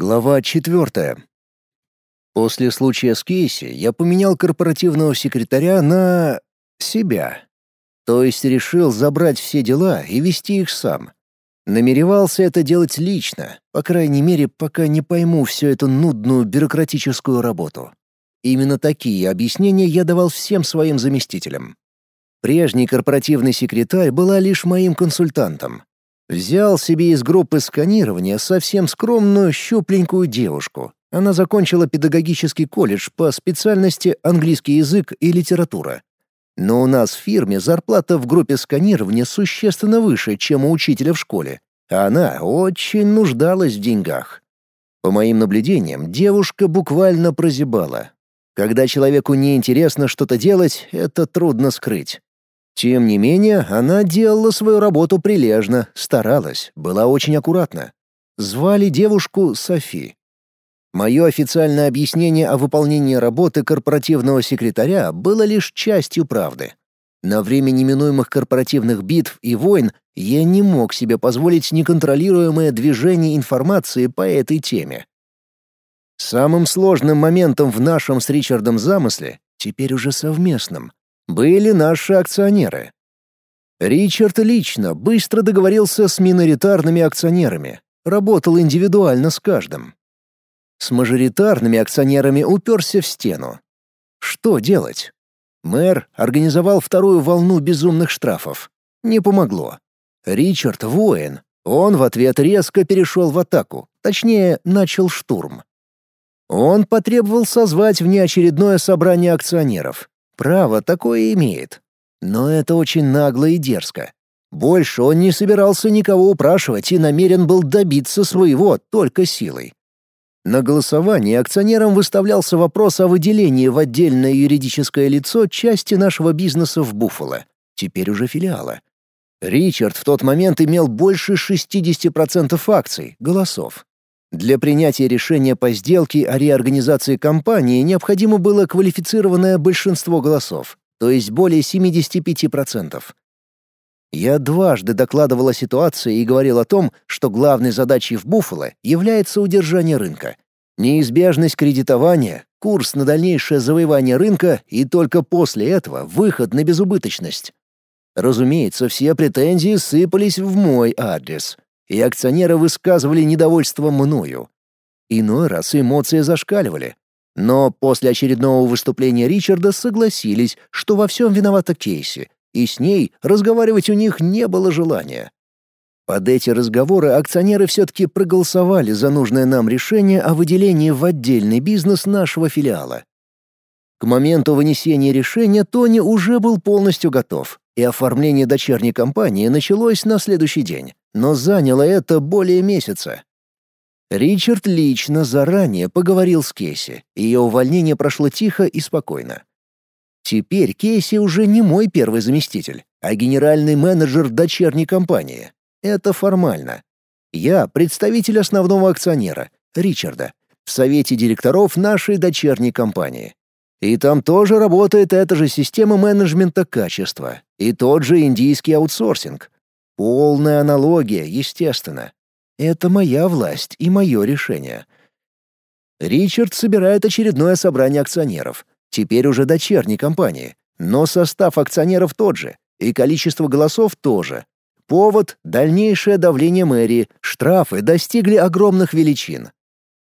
Глава четвертая. После случая с Кейси я поменял корпоративного секретаря на... себя. То есть решил забрать все дела и вести их сам. Намеревался это делать лично, по крайней мере, пока не пойму всю эту нудную бюрократическую работу. Именно такие объяснения я давал всем своим заместителям. Прежний корпоративный секретарь была лишь моим консультантом. Взял себе из группы сканирования совсем скромную щупленькую девушку. Она закончила педагогический колледж по специальности английский язык и литература. Но у нас в фирме зарплата в группе сканирования существенно выше, чем у учителя в школе, а она очень нуждалась в деньгах. По моим наблюдениям, девушка буквально прозябала. Когда человеку неинтересно что-то делать, это трудно скрыть. Тем не менее, она делала свою работу прилежно, старалась, была очень аккуратна. Звали девушку Софи. Мое официальное объяснение о выполнении работы корпоративного секретаря было лишь частью правды. На время неминуемых корпоративных битв и войн я не мог себе позволить неконтролируемое движение информации по этой теме. Самым сложным моментом в нашем с Ричардом замысле, теперь уже совместном, были наши акционеры. Ричард лично быстро договорился с миноритарными акционерами, работал индивидуально с каждым. С мажоритарными акционерами уперся в стену. Что делать? Мэр организовал вторую волну безумных штрафов. Не помогло. Ричард — воин. Он в ответ резко перешел в атаку, точнее, начал штурм. Он потребовал созвать внеочередное собрание акционеров. Право такое имеет. Но это очень нагло и дерзко. Больше он не собирался никого упрашивать и намерен был добиться своего только силой. На голосовании акционерам выставлялся вопрос о выделении в отдельное юридическое лицо части нашего бизнеса в Буффало, теперь уже филиала. Ричард в тот момент имел больше 60% акций, голосов. Для принятия решения по сделке о реорганизации компании необходимо было квалифицированное большинство голосов, то есть более 75%. Я дважды докладывал о ситуации и говорил о том, что главной задачей в Буффало является удержание рынка. Неизбежность кредитования, курс на дальнейшее завоевание рынка и только после этого выход на безубыточность. Разумеется, все претензии сыпались в мой адрес, и акционеры высказывали недовольство мною. Иной раз эмоции зашкаливали. Но после очередного выступления Ричарда согласились, что во всем виновата Кейси, и с ней разговаривать у них не было желания. Под эти разговоры акционеры все-таки проголосовали за нужное нам решение о выделении в отдельный бизнес нашего филиала. К моменту вынесения решения Тони уже был полностью готов, и оформление дочерней компании началось на следующий день, но заняло это более месяца. Ричард лично заранее поговорил с Кейси, и ее увольнение прошло тихо и спокойно. Теперь Кейси уже не мой первый заместитель, а генеральный менеджер дочерней компании. Это формально. Я представитель основного акционера, Ричарда, в совете директоров нашей дочерней компании. И там тоже работает эта же система менеджмента качества и тот же индийский аутсорсинг. Полная аналогия, естественно. Это моя власть и мое решение. Ричард собирает очередное собрание акционеров, теперь уже дочерней компании, но состав акционеров тот же, и количество голосов тоже. Повод — дальнейшее давление мэрии, штрафы достигли огромных величин.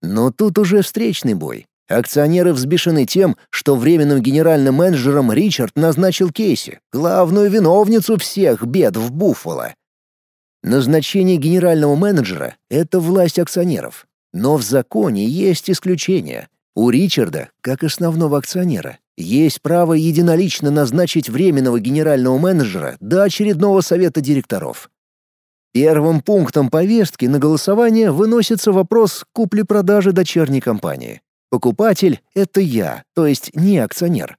Но тут уже встречный бой. Акционеры взбешены тем, что временным генеральным менеджером Ричард назначил Кейси, главную виновницу всех бед в Буффало. Назначение генерального менеджера — это власть акционеров. Но в законе есть исключения. У Ричарда, как основного акционера, есть право единолично назначить временного генерального менеджера до очередного совета директоров. Первым пунктом повестки на голосование выносится вопрос купли-продажи дочерней компании. Покупатель — это я, то есть не акционер.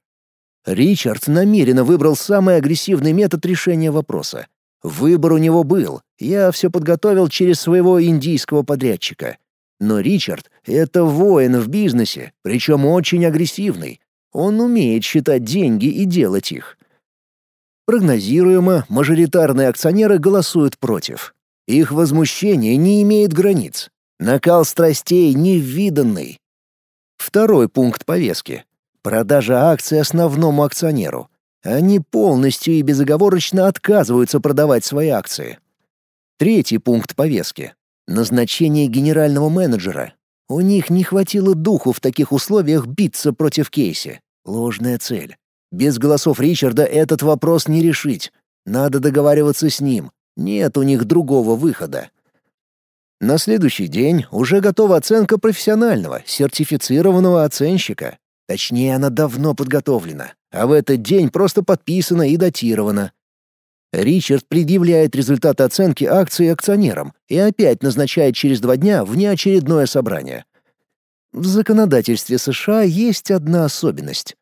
Ричард намеренно выбрал самый агрессивный метод решения вопроса. Выбор у него был, я все подготовил через своего индийского подрядчика. Но Ричард — это воин в бизнесе, причем очень агрессивный. Он умеет считать деньги и делать их. Прогнозируемо, мажоритарные акционеры голосуют против. Их возмущение не имеет границ. Накал страстей невиданный. Второй пункт повестки. Продажа акций основному акционеру. Они полностью и безоговорочно отказываются продавать свои акции. Третий пункт повестки. Назначение генерального менеджера. У них не хватило духу в таких условиях биться против Кейси. Ложная цель. Без голосов Ричарда этот вопрос не решить. Надо договариваться с ним. Нет у них другого выхода. На следующий день уже готова оценка профессионального, сертифицированного оценщика. Точнее, она давно подготовлена, а в этот день просто подписана и датирована. Ричард предъявляет результаты оценки акций акционерам и опять назначает через два дня внеочередное собрание. В законодательстве США есть одна особенность.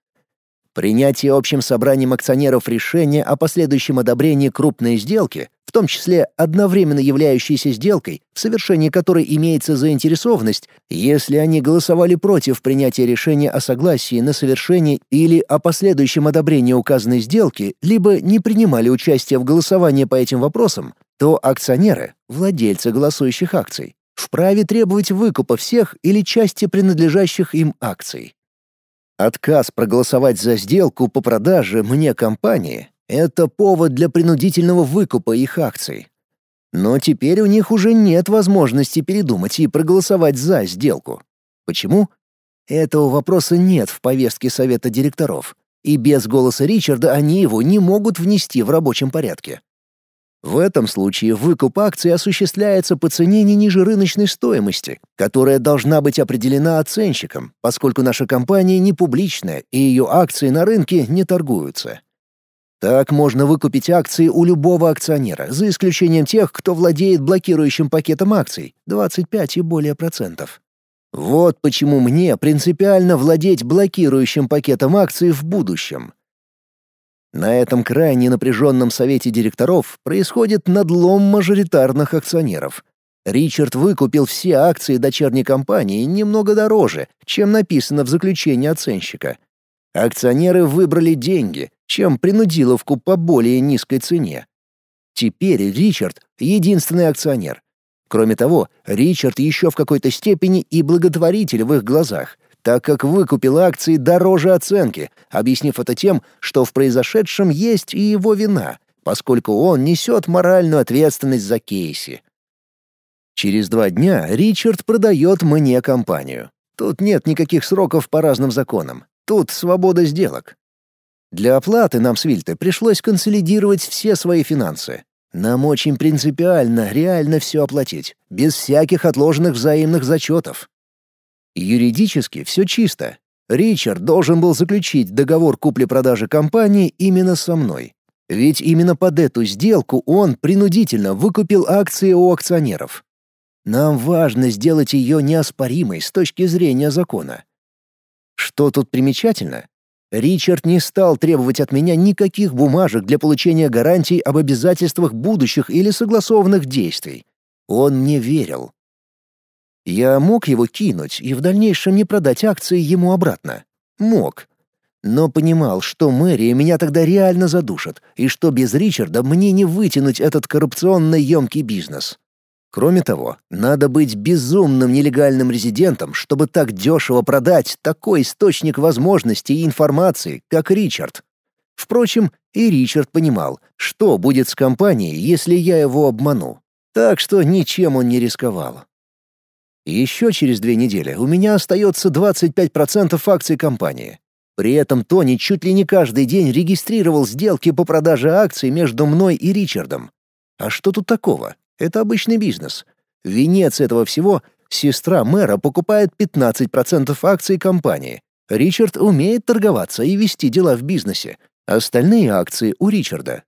Принятие общим собранием акционеров решения о последующем одобрении крупной сделки, в том числе одновременно являющейся сделкой, в совершении которой имеется заинтересованность, если они голосовали против принятия решения о согласии на совершение или о последующем одобрении указанной сделки, либо не принимали участие в голосовании по этим вопросам, то акционеры, владельцы голосующих акций, вправе требовать выкупа всех или части принадлежащих им акций. Отказ проголосовать за сделку по продаже мне компании — это повод для принудительного выкупа их акций. Но теперь у них уже нет возможности передумать и проголосовать за сделку. Почему? Этого вопроса нет в повестке совета директоров, и без голоса Ричарда они его не могут внести в рабочем порядке. В этом случае выкуп акций осуществляется по цене не ниже рыночной стоимости, которая должна быть определена оценщиком, поскольку наша компания не публичная и ее акции на рынке не торгуются. Так можно выкупить акции у любого акционера, за исключением тех, кто владеет блокирующим пакетом акций 25 и более процентов. Вот почему мне принципиально владеть блокирующим пакетом акций в будущем. На этом крайне напряженном совете директоров происходит надлом мажоритарных акционеров. Ричард выкупил все акции дочерней компании немного дороже, чем написано в заключении оценщика. Акционеры выбрали деньги, чем принудиловку по более низкой цене. Теперь Ричард — единственный акционер. Кроме того, Ричард еще в какой-то степени и благотворитель в их глазах — так как выкупил акции дороже оценки, объяснив это тем, что в произошедшем есть и его вина, поскольку он несет моральную ответственность за Кейси. Через два дня Ричард продает мне компанию. Тут нет никаких сроков по разным законам. Тут свобода сделок. Для оплаты нам с Вильте пришлось консолидировать все свои финансы. Нам очень принципиально реально все оплатить, без всяких отложенных взаимных зачетов. Юридически все чисто. Ричард должен был заключить договор купли-продажи компании именно со мной. Ведь именно под эту сделку он принудительно выкупил акции у акционеров. Нам важно сделать ее неоспоримой с точки зрения закона. Что тут примечательно? Ричард не стал требовать от меня никаких бумажек для получения гарантий об обязательствах будущих или согласованных действий. Он мне верил. Я мог его кинуть и в дальнейшем не продать акции ему обратно. Мог. Но понимал, что мэрия меня тогда реально задушит, и что без Ричарда мне не вытянуть этот коррупционно емкий бизнес. Кроме того, надо быть безумным нелегальным резидентом, чтобы так дешево продать такой источник возможностей и информации, как Ричард. Впрочем, и Ричард понимал, что будет с компанией, если я его обману. Так что ничем он не рисковал. Еще через две недели у меня остается 25% акций компании. При этом Тони чуть ли не каждый день регистрировал сделки по продаже акций между мной и Ричардом. А что тут такого? Это обычный бизнес. Венец этого всего — сестра мэра покупает 15% акций компании. Ричард умеет торговаться и вести дела в бизнесе. Остальные акции у Ричарда.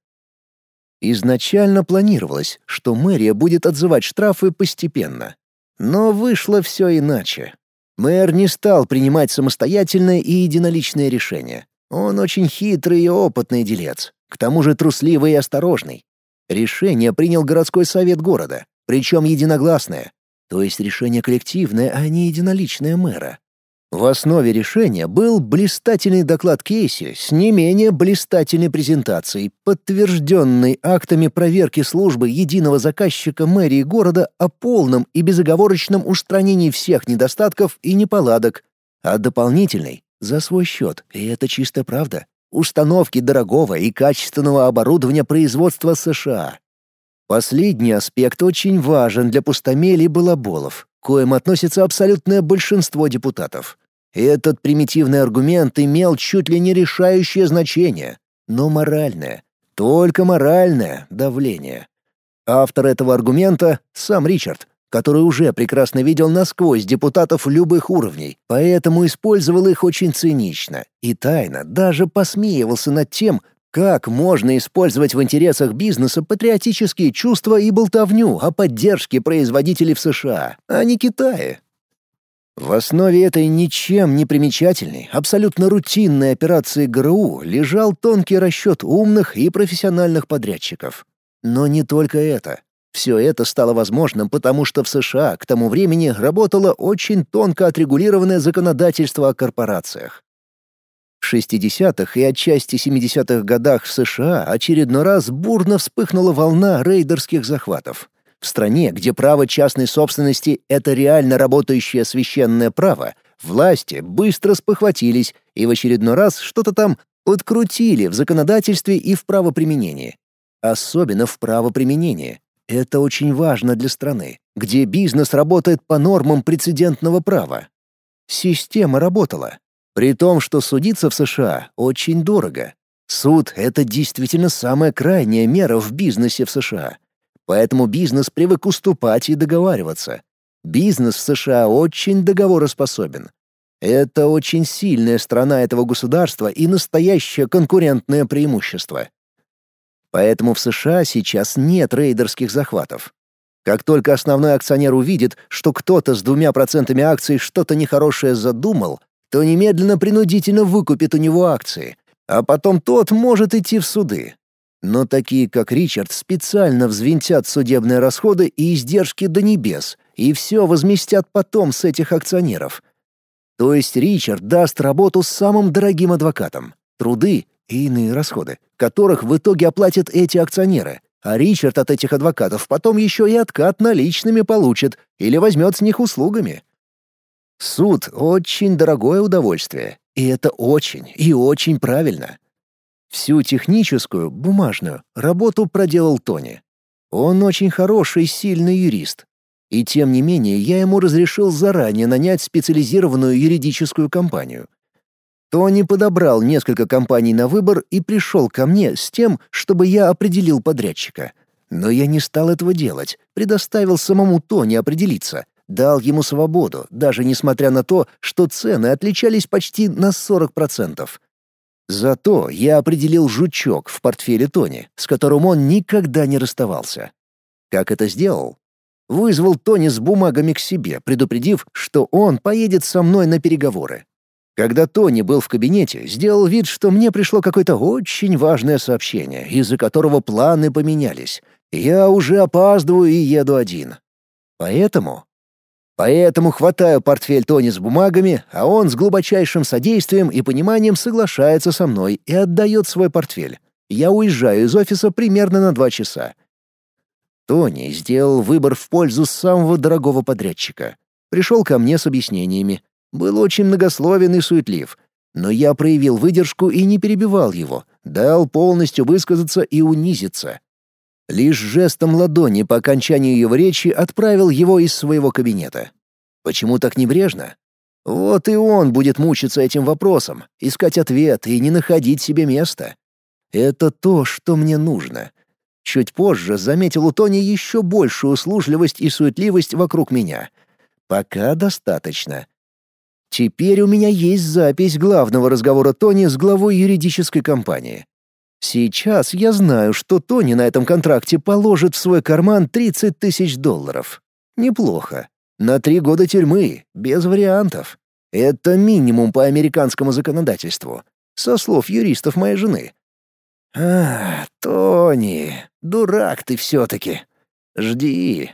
Изначально планировалось, что мэрия будет отзывать штрафы постепенно. Но вышло все иначе. Мэр не стал принимать самостоятельное и единоличное решение. Он очень хитрый и опытный делец, к тому же трусливый и осторожный. Решение принял городской совет города, причем единогласное, то есть решение коллективное, а не единоличное мэра. В основе решения был блистательный доклад Кейси с не менее блистательной презентацией, подтвержденной актами проверки службы единого заказчика мэрии города о полном и безоговорочном устранении всех недостатков и неполадок, а дополнительной — за свой счет, и это чистая правда, установки дорогого и качественного оборудования производства США. Последний аспект очень важен для пустомелий балаболов, коим относится абсолютное большинство депутатов. Этот примитивный аргумент имел чуть ли не решающее значение, но моральное, только моральное давление. Автор этого аргумента — сам Ричард, который уже прекрасно видел насквозь депутатов любых уровней, поэтому использовал их очень цинично и тайно даже посмеивался над тем, как можно использовать в интересах бизнеса патриотические чувства и болтовню о поддержке производителей в США, а не Китае? В основе этой ничем не примечательной, абсолютно рутинной операции ГРУ лежал тонкий расчет умных и профессиональных подрядчиков. Но не только это. Все это стало возможным, потому что в США к тому времени работало очень тонко отрегулированное законодательство о корпорациях. В 60-х и отчасти 70-х годах в США очередной раз бурно вспыхнула волна рейдерских захватов. В стране, где право частной собственности — это реально работающее священное право, власти быстро спохватились и в очередной раз что-то там подкрутили в законодательстве и в правоприменении. Особенно в правоприменении. Это очень важно для страны, где бизнес работает по нормам прецедентного права. Система работала, при том, что судиться в США очень дорого. Суд — это действительно самая крайняя мера в бизнесе в США. Поэтому бизнес привык уступать и договариваться. Бизнес в США очень договороспособен. Это очень сильная страна этого государства и настоящее конкурентное преимущество. Поэтому в США сейчас нет рейдерских захватов. Как только основной акционер увидит, что кто-то с двумя процентами акций что-то нехорошее задумал, то немедленно принудительно выкупит у него акции, а потом тот может идти в суды. Но такие, как Ричард, специально взвинтят судебные расходы и издержки до небес, и все возместят потом с этих акционеров. То есть Ричард даст работу самым дорогим адвокатам, труды и иные расходы, которых в итоге оплатят эти акционеры, а Ричард от этих адвокатов потом еще и откат наличными получит или возьмет с них услугами. Суд — очень дорогое удовольствие, и это очень и очень правильно. Всю техническую, бумажную, работу проделал Тони. Он очень хороший, сильный юрист. И тем не менее я ему разрешил заранее нанять специализированную юридическую компанию. Тони подобрал несколько компаний на выбор и пришел ко мне с тем, чтобы я определил подрядчика. Но я не стал этого делать, предоставил самому Тони определиться, Дал ему свободу, даже несмотря на то, что цены отличались почти на 40%. Зато я определил жучок в портфеле Тони, с которым он никогда не расставался. Как это сделал? Вызвал Тони с бумагами к себе, предупредив, что он поедет со мной на переговоры. Когда Тони был в кабинете, сделал вид, что мне пришло какое-то очень важное сообщение, из-за которого планы поменялись. Я уже опаздываю и еду один. Поэтому Поэтому хватаю портфель Тони с бумагами, а он с глубочайшим содействием и пониманием соглашается со мной и отдает свой портфель. Я уезжаю из офиса примерно на два часа. Тони сделал выбор в пользу самого дорогого подрядчика. Пришел ко мне с объяснениями. Был очень многословен и суетлив. Но я проявил выдержку и не перебивал его, дал полностью высказаться и унизиться. Лишь жестом ладони по окончанию его речи отправил его из своего кабинета. Почему так небрежно? Вот и он будет мучиться этим вопросом, искать ответ и не находить себе места. Это то, что мне нужно. Чуть позже заметил у Тони еще большую услужливость и суетливость вокруг меня. Пока достаточно. Теперь у меня есть запись главного разговора Тони с главой юридической компании. Сейчас я знаю, что Тони на этом контракте положит в свой карман 30 тысяч долларов. Неплохо. На три года тюрьмы, без вариантов. Это минимум по американскому законодательству. Со слов юристов моей жены. А, Тони, дурак ты все-таки. Жди.